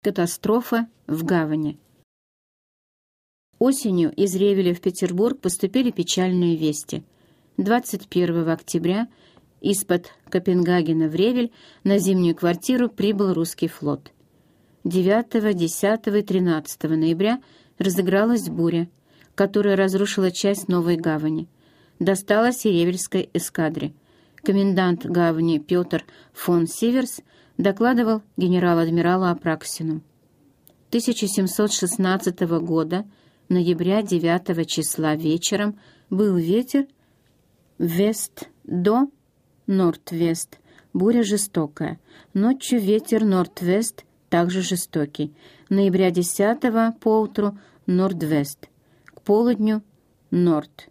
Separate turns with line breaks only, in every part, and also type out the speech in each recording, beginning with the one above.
Катастрофа в гавани. Осенью из Ревеля в Петербург поступили печальные вести. 21 октября из-под Копенгагена в Ревель на зимнюю квартиру прибыл русский флот. 9, 10 и 13 ноября разыгралась буря, которая разрушила часть Новой гавани. Досталась и Ревельской эскадре. Комендант гавани Петр фон Сиверс – докладывал генерал-адмиралу Апраксину. 1716 года, ноября 9 числа вечером, был ветер вест до норд-вест, буря жестокая. Ночью ветер норд-вест, также жестокий. Ноября 10 поутру норд-вест. К полудню норд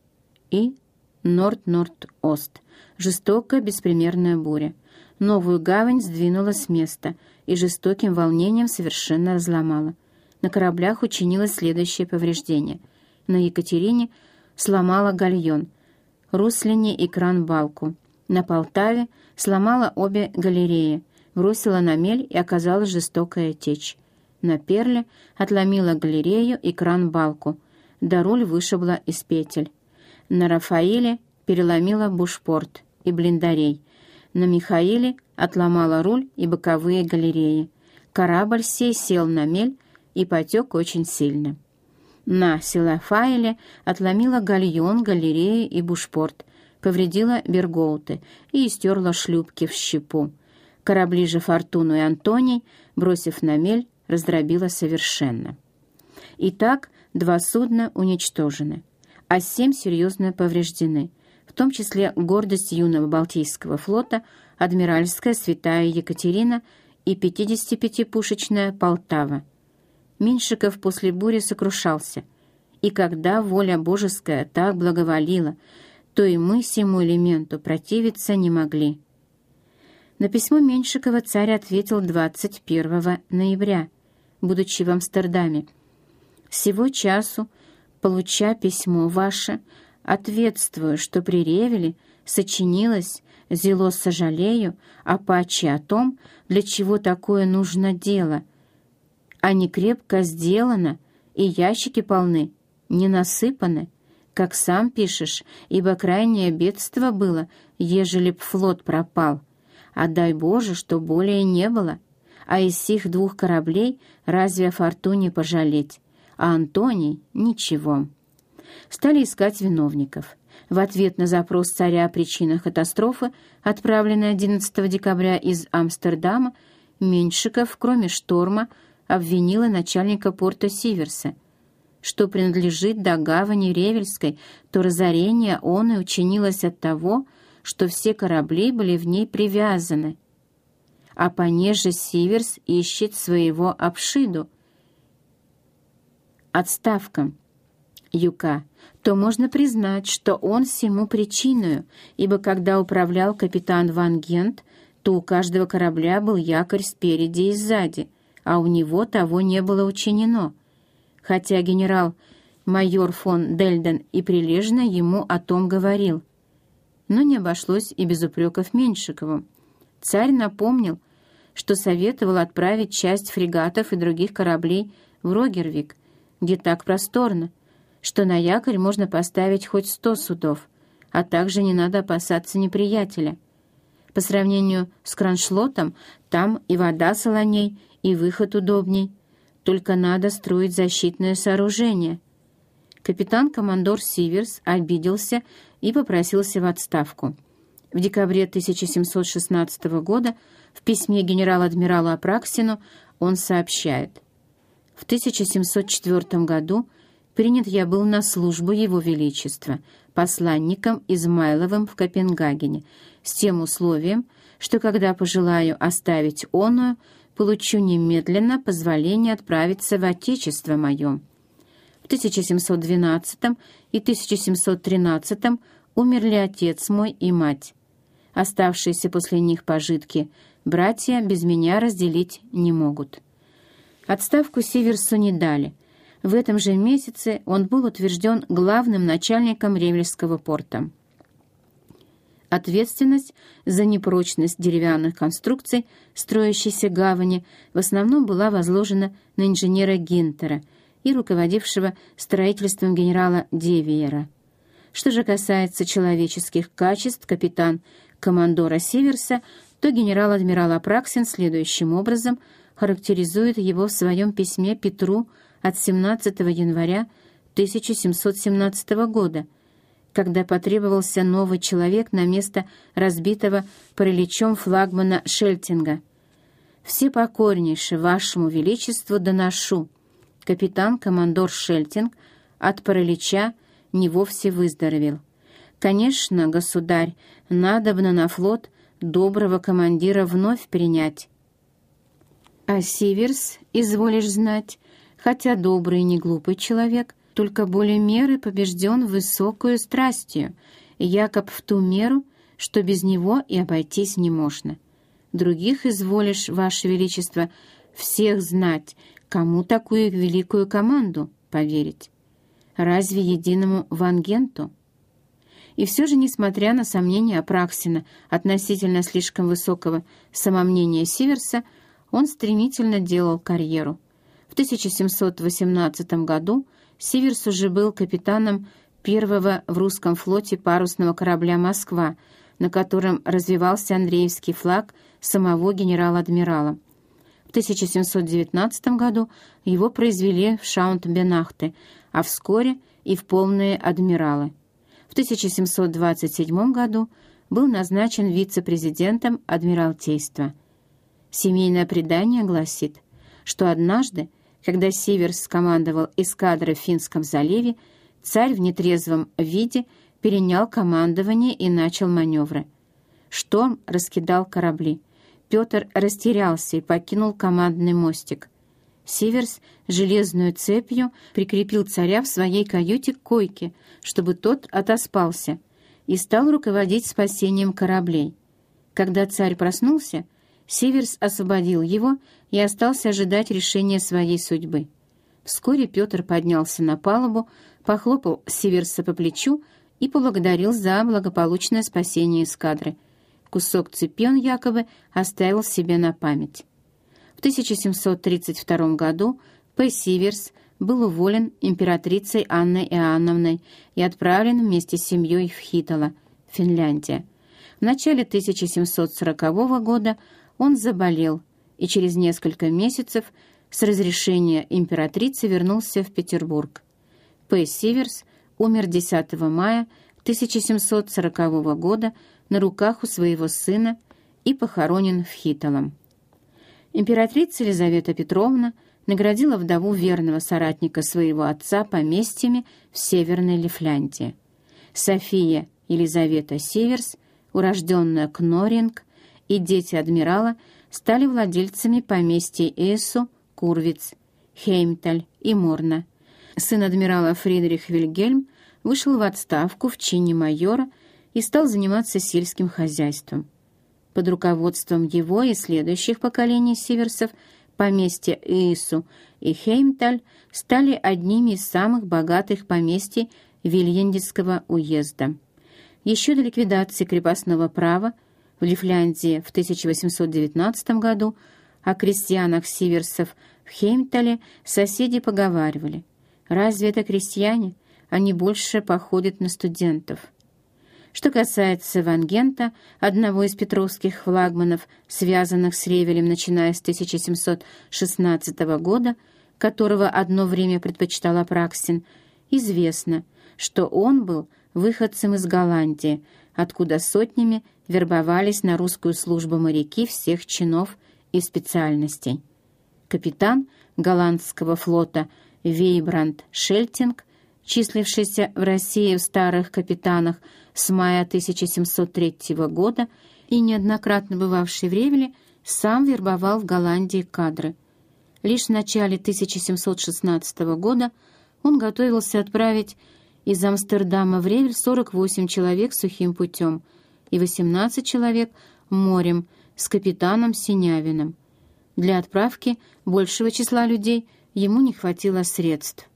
и норд-норд-ост. Жестокая беспримерная буря. Новую гавань сдвинула с места и жестоким волнением совершенно разломала. На кораблях учинилось следующее повреждение. На Екатерине сломала гальон, Руслине и кран-балку. На Полтаве сломала обе галереи, бросила на мель и оказалась жестокая течь. На Перле отломила галерею и кран-балку, да руль вышибла из петель. На Рафаиле переломила бушпорт и блиндарей, на Михаиле отломала руль и боковые галереи. Корабль сей сел на мель и потек очень сильно. На Силафаиле отломила гальон, галереи и бушпорт, повредила бергоуты и истерла шлюпки в щепу. Корабли же «Фортуну» и «Антоний», бросив на мель, раздробила совершенно. Итак, два судна уничтожены, а семь серьезно повреждены — том числе гордость юного Балтийского флота, адмиральская святая Екатерина и 55-пушечная Полтава. Меньшиков после бури сокрушался, и когда воля божеская так благоволила, то и мы всему элементу противиться не могли. На письмо Меньшикова царь ответил 21 ноября, будучи в Амстердаме. «Сего часу, получа письмо ваше, Ответствую, что при Ревеле сочинилось «Зело сожалею, а паче о том, для чего такое нужно дело, а не крепко сделано, и ящики полны, не насыпаны, как сам пишешь, ибо крайнее бедство было, ежели б флот пропал. А дай Боже, что более не было. А из сих двух кораблей разве о Фортуне пожалеть? А Антоний — ничего» стали искать виновников. В ответ на запрос царя о причинах катастрофы, отправленный 11 декабря из Амстердама, Меньшиков, кроме шторма, обвинила начальника порта Сиверса, что принадлежит до гавани Ревельской, то разорение он и учинилось от того, что все корабли были в ней привязаны. А понеже Сиверс ищет своего обшиду. Отставка. Юка, то можно признать, что он всему причиною, ибо когда управлял капитан Ван Гент, то у каждого корабля был якорь спереди и сзади, а у него того не было учинено. Хотя генерал-майор фон Дельден и прилежно ему о том говорил. Но не обошлось и без упреков Меньшиковым. Царь напомнил, что советовал отправить часть фрегатов и других кораблей в Рогервик, где так просторно, что на якорь можно поставить хоть сто судов, а также не надо опасаться неприятеля. По сравнению с Кроншлотом, там и вода солоней, и выход удобней. Только надо строить защитное сооружение. Капитан-командор Сиверс обиделся и попросился в отставку. В декабре 1716 года в письме генерал-адмиралу Апраксину он сообщает. В 1704 году принят я был на службу Его Величества, посланником Измайловым в Копенгагене, с тем условием, что когда пожелаю оставить оную, получу немедленно позволение отправиться в Отечество мое. В 1712 и 1713 умерли отец мой и мать. Оставшиеся после них пожитки братья без меня разделить не могут. Отставку Сиверсу не дали — в этом же месяце он был утвержден главным начальником Ревельского порта. Ответственность за непрочность деревянных конструкций строящейся гавани в основном была возложена на инженера Гинтера и руководившего строительством генерала Девиера. Что же касается человеческих качеств капитан-командора Северса, то генерал-адмирал Апраксин следующим образом характеризует его в своем письме Петру от 17 января 1717 года – когда потребовался новый человек на место разбитого параличом флагмана Шельтинга. «Все покорнейше вашему величеству доношу. Капитан-командор Шельтинг от паралича не вовсе выздоровел. Конечно, государь, надобно на флот доброго командира вновь принять. А Сиверс, изволишь знать, хотя добрый и не глупый человек, только более меры побежден высокую страстью, якоб в ту меру, что без него и обойтись не можно. Других изволишь, Ваше Величество, всех знать, кому такую великую команду поверить. Разве единому Вангенту? И все же, несмотря на сомнения Апраксина относительно слишком высокого самомнения Сиверса, он стремительно делал карьеру. В 1718 году Сиверс уже был капитаном первого в русском флоте парусного корабля «Москва», на котором развивался Андреевский флаг самого генерала-адмирала. В 1719 году его произвели в Шаунт-Бенахте, а вскоре и в полные адмиралы. В 1727 году был назначен вице-президентом Адмиралтейства. Семейное предание гласит, что однажды когда Северс скомандовал эскадрой в Финском заливе, царь в нетрезвом виде перенял командование и начал маневры. Шторм раскидал корабли. Петр растерялся и покинул командный мостик. Северс железную цепью прикрепил царя в своей каюте к койке, чтобы тот отоспался, и стал руководить спасением кораблей. Когда царь проснулся, Северс освободил его и остался ожидать решения своей судьбы. Вскоре Петр поднялся на палубу, похлопал Северса по плечу и поблагодарил за благополучное спасение эскадры. Кусок цепи он якобы оставил себе на память. В 1732 году П. Сиверс был уволен императрицей Анной Иоанновной и отправлен вместе с семьей в Хитало, Финляндия. В начале 1740 года он заболел и через несколько месяцев с разрешения императрицы вернулся в Петербург. П. Сиверс умер 10 мая 1740 года на руках у своего сына и похоронен в Хитолом. Императрица Елизавета Петровна наградила вдову верного соратника своего отца поместьями в Северной Лифляндии. София Елизавета Северс, урожденная Кноринг, и дети адмирала стали владельцами поместья Эссу, Курвиц, Хеймталь и Морна. Сын адмирала Фридрих Вильгельм вышел в отставку в чине майора и стал заниматься сельским хозяйством. Под руководством его и следующих поколений северсов поместья Эссу и Хеймталь стали одними из самых богатых поместий Вильендиского уезда. Еще до ликвидации крепостного права в Лифляндии в 1819 году, о крестьянах Сиверсов в Хеймтале соседи поговаривали. Разве это крестьяне? Они больше походят на студентов. Что касается Вангента, одного из петровских флагманов, связанных с Ревелем, начиная с 1716 года, которого одно время предпочитал Апраксин, известно, что он был выходцем из Голландии, откуда сотнями вербовались на русскую службу моряки всех чинов и специальностей. Капитан голландского флота Вейбранд Шельтинг, числившийся в России в старых капитанах с мая 1703 года и неоднократно бывавший в Ревеле, сам вербовал в Голландии кадры. Лишь в начале 1716 года он готовился отправить из Амстердама в Ревель 48 человек сухим путем – и 18 человек морем с капитаном Синявиным. Для отправки большего числа людей ему не хватило средств.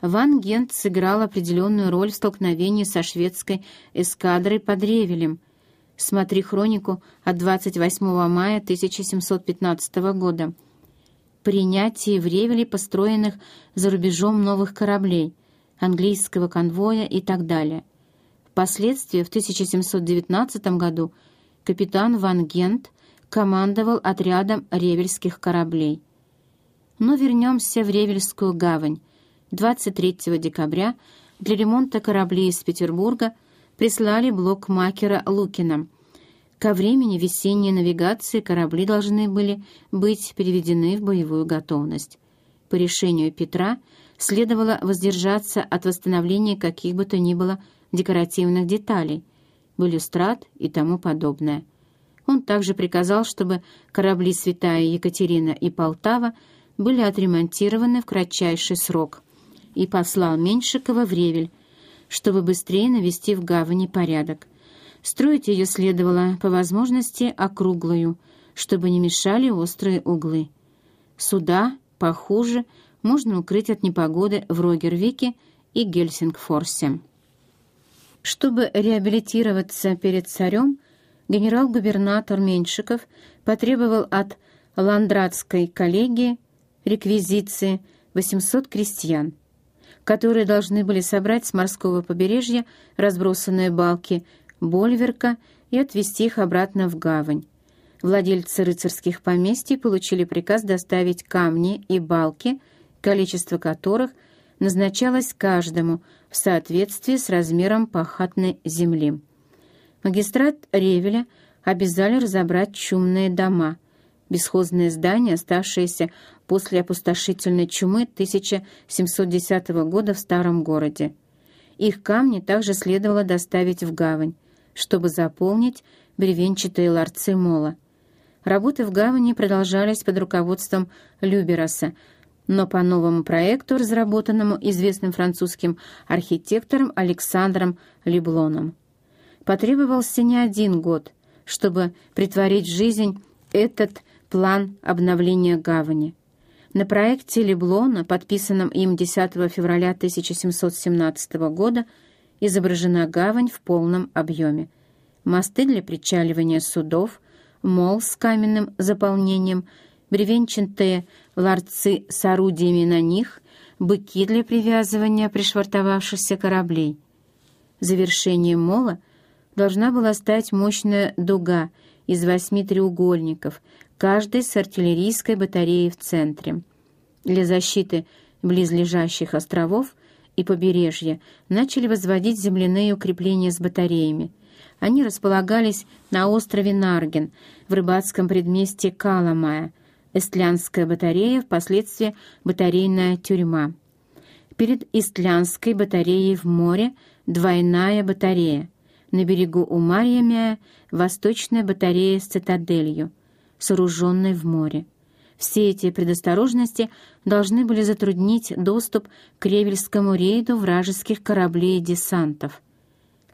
Ван Гент сыграл определенную роль в столкновении со шведской эскадрой под Ревелем, Смотри хронику от 28 мая 1715 года. Принятие в Ревеле построенных за рубежом новых кораблей, английского конвоя и так далее. Впоследствии, в 1719 году, капитан Ван Гент командовал отрядом ревельских кораблей. Но вернемся в Ревельскую гавань. 23 декабря для ремонта кораблей из Петербурга – прислали блок Макера Лукина. Ко времени весенней навигации корабли должны были быть переведены в боевую готовность. По решению Петра следовало воздержаться от восстановления каких бы то ни было декоративных деталей, балюстрат и тому подобное. Он также приказал, чтобы корабли «Святая Екатерина» и «Полтава» были отремонтированы в кратчайший срок, и послал Меньшикова в Ревель, чтобы быстрее навести в гавани порядок. Строить ее следовало, по возможности, округлую, чтобы не мешали острые углы. Суда, похуже, можно укрыть от непогоды в Рогервике и Гельсингфорсе. Чтобы реабилитироваться перед царем, генерал-губернатор Меньшиков потребовал от Ландратской коллегии реквизиции 800 крестьян, которые должны были собрать с морского побережья разбросанные балки Больверка и отвезти их обратно в гавань. Владельцы рыцарских поместий получили приказ доставить камни и балки, количество которых назначалось каждому в соответствии с размером пахотной земли. Магистрат Ревеля обязали разобрать чумные дома, бесхозные здания, оставшиеся после опустошительной чумы 1710 года в старом городе. Их камни также следовало доставить в гавань, чтобы заполнить бревенчатые ларцы мола. Работы в гавани продолжались под руководством Любераса, но по новому проекту, разработанному известным французским архитектором Александром Леблоном. Потребовался не один год, чтобы притворить в жизнь этот план обновления гавани. На проекте Леблона, подписанном им 10 февраля 1717 года, изображена гавань в полном объеме. Мосты для причаливания судов, мол с каменным заполнением, бревенчатые ларцы с орудиями на них, быки для привязывания пришвартовавшихся кораблей. Завершением мола должна была стать мощная дуга из восьми треугольников, каждой с артиллерийской батареей в центре. Для защиты близлежащих островов и побережья начали возводить земляные укрепления с батареями. Они располагались на острове Нарген, в рыбацком предместье Каламая, Эстлянская батарея, впоследствии батарейная тюрьма. Перед Истлянской батареей в море двойная батарея. На берегу у Марьямя восточная батарея с цитаделью – сооруженной в море. Все эти предосторожности должны были затруднить доступ к Ревельскому рейду вражеских кораблей и десантов.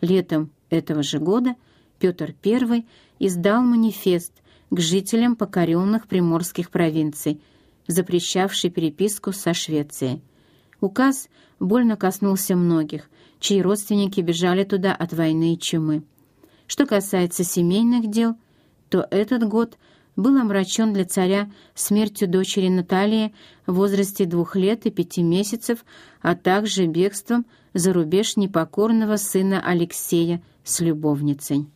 Летом этого же года Петр I издал манифест к жителям покоренных приморских провинций, запрещавший переписку со Швецией. Указ больно коснулся многих, чьи родственники бежали туда от войны и чумы. Что касается семейных дел, то этот год – был омрачен для царя смертью дочери Натальи в возрасте двух лет и пяти месяцев, а также бегством за рубеж непокорного сына Алексея с любовницей.